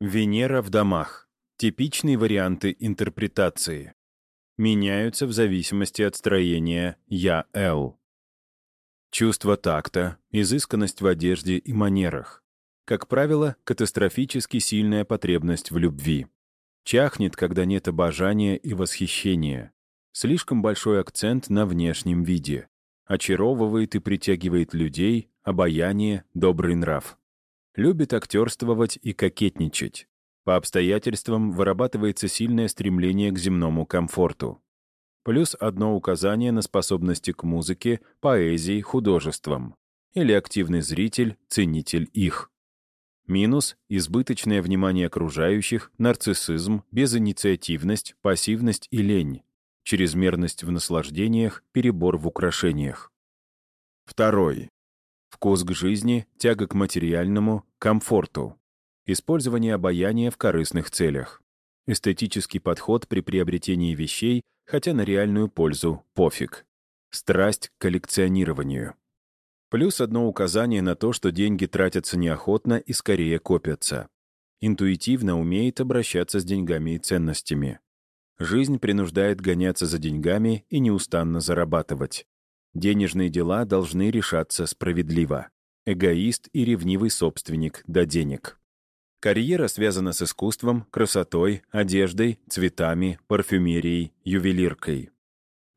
Венера в домах. Типичные варианты интерпретации. Меняются в зависимости от строения «я-л». Чувство такта, изысканность в одежде и манерах. Как правило, катастрофически сильная потребность в любви. Чахнет, когда нет обожания и восхищения. Слишком большой акцент на внешнем виде. Очаровывает и притягивает людей, обаяние, добрый нрав. Любит актерствовать и кокетничать. По обстоятельствам вырабатывается сильное стремление к земному комфорту плюс одно указание на способности к музыке, поэзии, художествам. Или активный зритель, ценитель их. Минус — избыточное внимание окружающих, нарциссизм, безинициативность, пассивность и лень, чрезмерность в наслаждениях, перебор в украшениях. Второй. Вкус к жизни, тяга к материальному, комфорту. Использование обаяния в корыстных целях. Эстетический подход при приобретении вещей, хотя на реальную пользу пофиг. Страсть к коллекционированию. Плюс одно указание на то, что деньги тратятся неохотно и скорее копятся. Интуитивно умеет обращаться с деньгами и ценностями. Жизнь принуждает гоняться за деньгами и неустанно зарабатывать. Денежные дела должны решаться справедливо. Эгоист и ревнивый собственник до денег. Карьера связана с искусством, красотой, одеждой, цветами, парфюмерией, ювелиркой.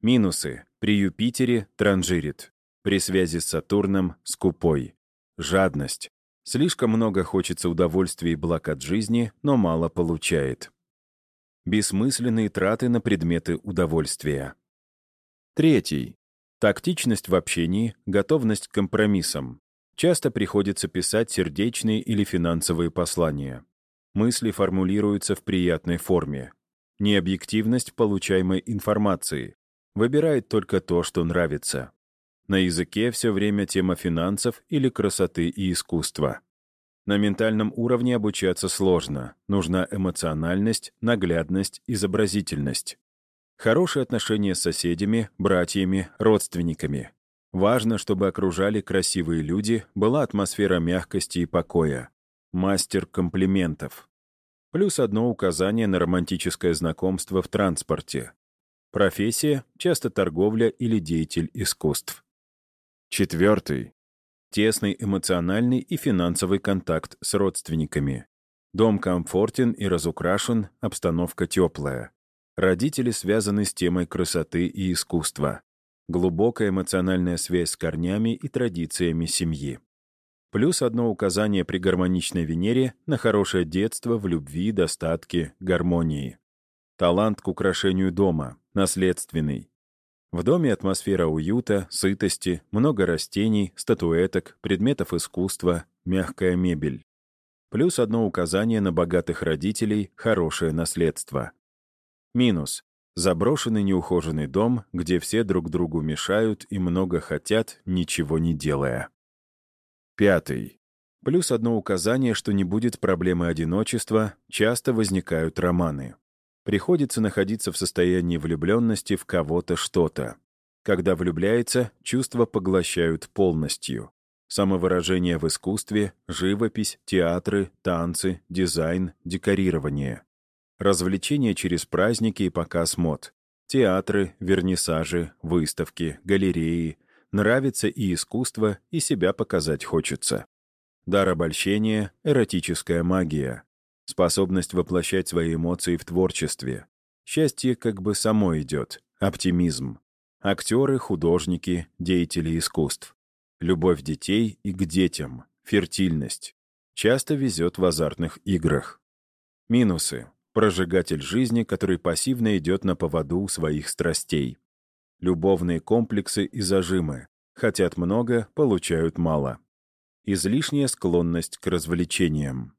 Минусы. При Юпитере транжирит. При связи с Сатурном — скупой. Жадность. Слишком много хочется удовольствий и благ от жизни, но мало получает. Бессмысленные траты на предметы удовольствия. Третий. Тактичность в общении, готовность к компромиссам. Часто приходится писать сердечные или финансовые послания. Мысли формулируются в приятной форме. Необъективность получаемой информации. Выбирает только то, что нравится. На языке все время тема финансов или красоты и искусства. На ментальном уровне обучаться сложно. Нужна эмоциональность, наглядность, изобразительность. Хорошие отношения с соседями, братьями, родственниками. Важно, чтобы окружали красивые люди, была атмосфера мягкости и покоя. Мастер комплиментов. Плюс одно указание на романтическое знакомство в транспорте. Профессия — часто торговля или деятель искусств. Четвертый. Тесный эмоциональный и финансовый контакт с родственниками. Дом комфортен и разукрашен, обстановка теплая. Родители связаны с темой красоты и искусства глубокая эмоциональная связь с корнями и традициями семьи. Плюс одно указание при гармоничной Венере на хорошее детство в любви, достатке, гармонии. Талант к украшению дома, наследственный. В доме атмосфера уюта, сытости, много растений, статуэток, предметов искусства, мягкая мебель. Плюс одно указание на богатых родителей, хорошее наследство. Минус. Заброшенный неухоженный дом, где все друг другу мешают и много хотят, ничего не делая. Пятый. Плюс одно указание, что не будет проблемы одиночества, часто возникают романы. Приходится находиться в состоянии влюбленности в кого-то что-то. Когда влюбляется, чувства поглощают полностью. Самовыражение в искусстве, живопись, театры, танцы, дизайн, декорирование. Развлечения через праздники и показ мод. Театры, вернисажи, выставки, галереи. Нравится и искусство, и себя показать хочется. Дар обольщения — эротическая магия. Способность воплощать свои эмоции в творчестве. Счастье как бы само идет. Оптимизм. Актеры, художники, деятели искусств. Любовь детей и к детям. Фертильность. Часто везет в азартных играх. Минусы. Прожигатель жизни, который пассивно идет на поводу у своих страстей. Любовные комплексы и зажимы. Хотят много, получают мало. Излишняя склонность к развлечениям.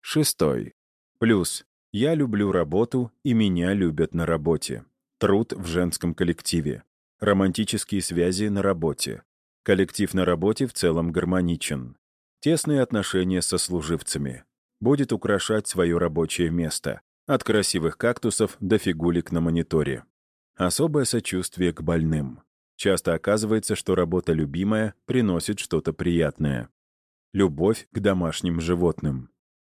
Шестой. Плюс. Я люблю работу, и меня любят на работе. Труд в женском коллективе. Романтические связи на работе. Коллектив на работе в целом гармоничен. Тесные отношения со служивцами будет украшать свое рабочее место, от красивых кактусов до фигулек на мониторе. Особое сочувствие к больным. Часто оказывается, что работа любимая приносит что-то приятное. Любовь к домашним животным.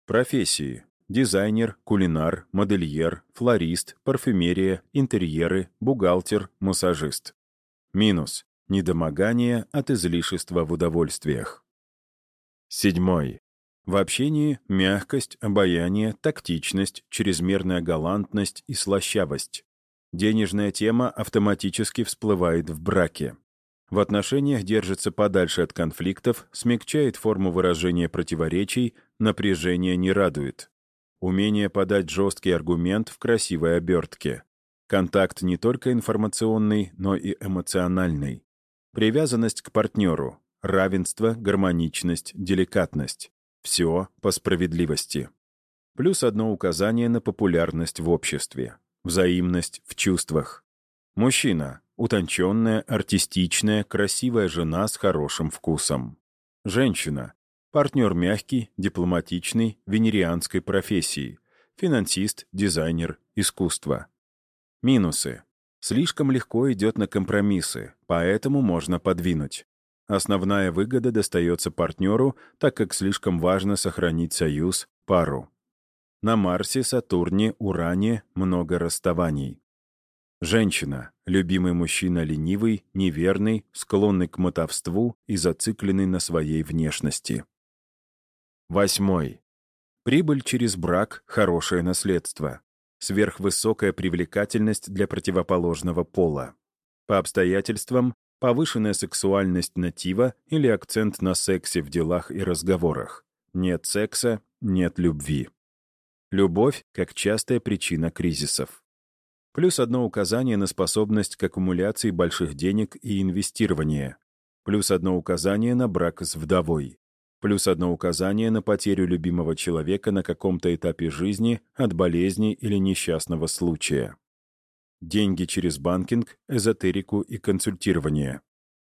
Профессии. Дизайнер, кулинар, модельер, флорист, парфюмерия, интерьеры, бухгалтер, массажист. Минус. Недомогание от излишества в удовольствиях. Седьмой. В общении мягкость, обаяние, тактичность, чрезмерная галантность и слащавость. Денежная тема автоматически всплывает в браке. В отношениях держится подальше от конфликтов, смягчает форму выражения противоречий, напряжение не радует. Умение подать жесткий аргумент в красивой обертке. Контакт не только информационный, но и эмоциональный. Привязанность к партнеру. Равенство, гармоничность, деликатность. Все по справедливости. Плюс одно указание на популярность в обществе. Взаимность в чувствах. Мужчина — утонченная, артистичная, красивая жена с хорошим вкусом. Женщина — партнер мягкий, дипломатичный, венерианской профессии. Финансист, дизайнер, искусство. Минусы. Слишком легко идет на компромиссы, поэтому можно подвинуть. Основная выгода достается партнеру, так как слишком важно сохранить союз, пару. На Марсе, Сатурне, Уране много расставаний. Женщина, любимый мужчина ленивый, неверный, склонный к мотовству и зацикленный на своей внешности. Восьмой. Прибыль через брак – хорошее наследство. Сверхвысокая привлекательность для противоположного пола. По обстоятельствам повышенная сексуальность натива или акцент на сексе в делах и разговорах. Нет секса — нет любви. Любовь как частая причина кризисов. Плюс одно указание на способность к аккумуляции больших денег и инвестирования. Плюс одно указание на брак с вдовой. Плюс одно указание на потерю любимого человека на каком-то этапе жизни от болезни или несчастного случая деньги через банкинг, эзотерику и консультирование.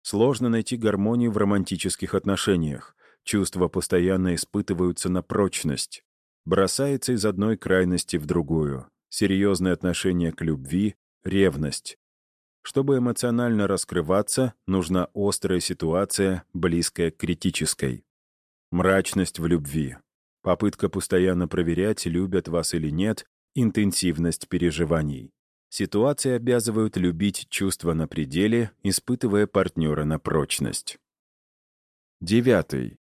Сложно найти гармонию в романтических отношениях. Чувства постоянно испытываются на прочность. Бросается из одной крайности в другую. Серьезное отношение к любви, ревность. Чтобы эмоционально раскрываться, нужна острая ситуация, близкая к критической. Мрачность в любви. Попытка постоянно проверять, любят вас или нет, интенсивность переживаний. Ситуации обязывают любить чувства на пределе, испытывая партнера на прочность. Девятый.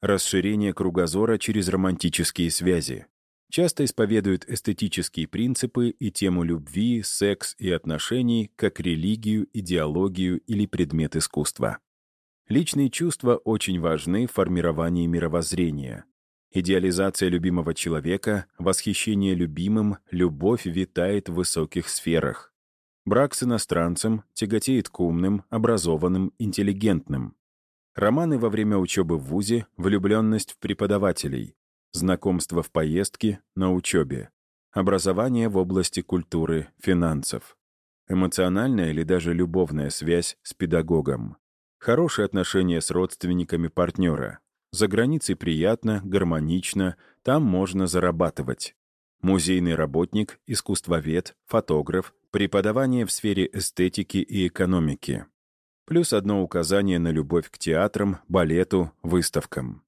Расширение кругозора через романтические связи. Часто исповедуют эстетические принципы и тему любви, секс и отношений как религию, идеологию или предмет искусства. Личные чувства очень важны в формировании мировоззрения. Идеализация любимого человека, восхищение любимым, любовь витает в высоких сферах. Брак с иностранцем тяготеет к умным, образованным, интеллигентным. Романы во время учебы в ВУЗе, влюбленность в преподавателей, знакомство в поездке, на учебе, образование в области культуры, финансов, эмоциональная или даже любовная связь с педагогом, хорошие отношения с родственниками партнера, за границей приятно, гармонично, там можно зарабатывать. Музейный работник, искусствовед, фотограф, преподавание в сфере эстетики и экономики. Плюс одно указание на любовь к театрам, балету, выставкам.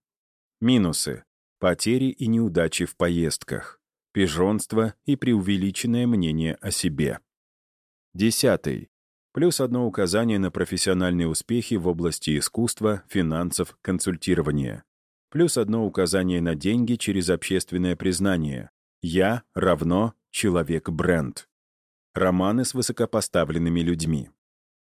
Минусы. Потери и неудачи в поездках. Пижонство и преувеличенное мнение о себе. Десятый плюс одно указание на профессиональные успехи в области искусства, финансов, консультирования, плюс одно указание на деньги через общественное признание «Я равно человек-бренд». Романы с высокопоставленными людьми.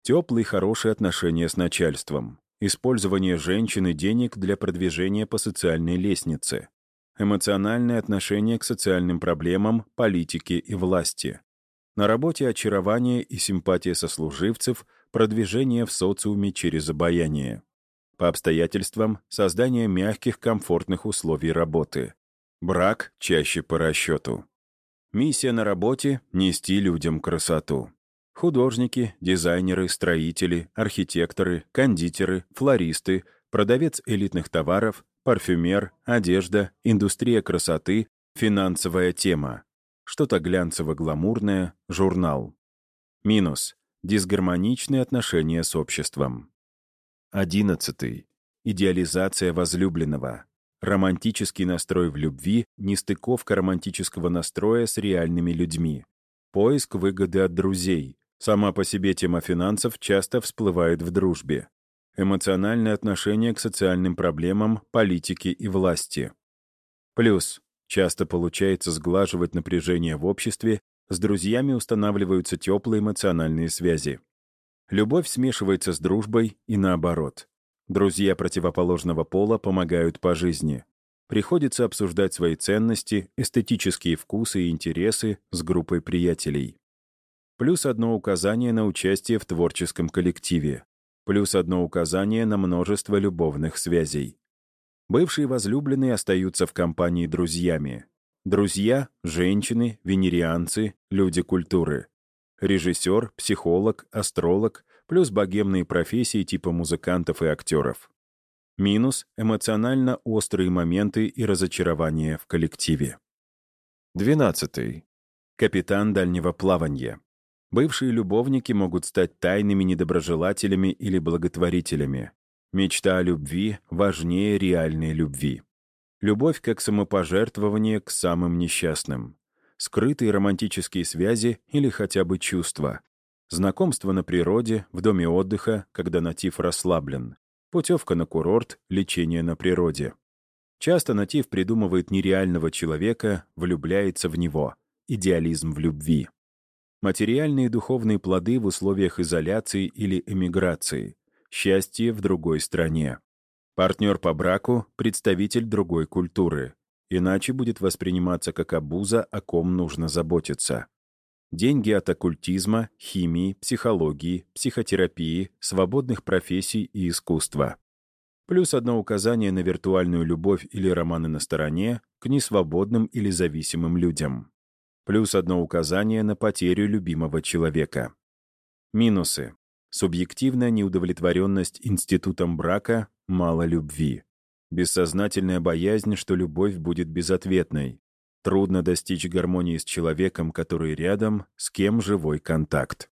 Теплые хорошие отношения с начальством. Использование женщин и денег для продвижения по социальной лестнице. Эмоциональное отношение к социальным проблемам, политике и власти. На работе очарование и симпатия сослуживцев, продвижение в социуме через обаяние. По обстоятельствам — создание мягких, комфортных условий работы. Брак чаще по расчету. Миссия на работе — нести людям красоту. Художники, дизайнеры, строители, архитекторы, кондитеры, флористы, продавец элитных товаров, парфюмер, одежда, индустрия красоты, финансовая тема что-то глянцево-гламурное, журнал. Минус. Дисгармоничные отношения с обществом. Одиннадцатый. Идеализация возлюбленного. Романтический настрой в любви — нестыковка романтического настроя с реальными людьми. Поиск выгоды от друзей. Сама по себе тема финансов часто всплывает в дружбе. Эмоциональное отношение к социальным проблемам, политике и власти. Плюс. Часто получается сглаживать напряжение в обществе, с друзьями устанавливаются теплые эмоциональные связи. Любовь смешивается с дружбой и наоборот. Друзья противоположного пола помогают по жизни. Приходится обсуждать свои ценности, эстетические вкусы и интересы с группой приятелей. Плюс одно указание на участие в творческом коллективе. Плюс одно указание на множество любовных связей. Бывшие возлюбленные остаются в компании друзьями. Друзья — женщины, венерианцы, люди культуры. Режиссер, психолог, астролог, плюс богемные профессии типа музыкантов и актеров. Минус — эмоционально острые моменты и разочарования в коллективе. 12. Капитан дальнего плавания. Бывшие любовники могут стать тайными недоброжелателями или благотворителями. Мечта о любви важнее реальной любви. Любовь как самопожертвование к самым несчастным. Скрытые романтические связи или хотя бы чувства. Знакомство на природе, в доме отдыха, когда натив расслаблен путевка на курорт, лечение на природе. Часто натив придумывает нереального человека, влюбляется в него. Идеализм в любви. Материальные и духовные плоды в условиях изоляции или эмиграции. Счастье в другой стране. Партнер по браку — представитель другой культуры. Иначе будет восприниматься как обуза, о ком нужно заботиться. Деньги от оккультизма, химии, психологии, психотерапии, свободных профессий и искусства. Плюс одно указание на виртуальную любовь или романы на стороне к несвободным или зависимым людям. Плюс одно указание на потерю любимого человека. Минусы. Субъективная неудовлетворенность институтом брака, мало любви. Бессознательная боязнь, что любовь будет безответной. Трудно достичь гармонии с человеком, который рядом, с кем живой контакт.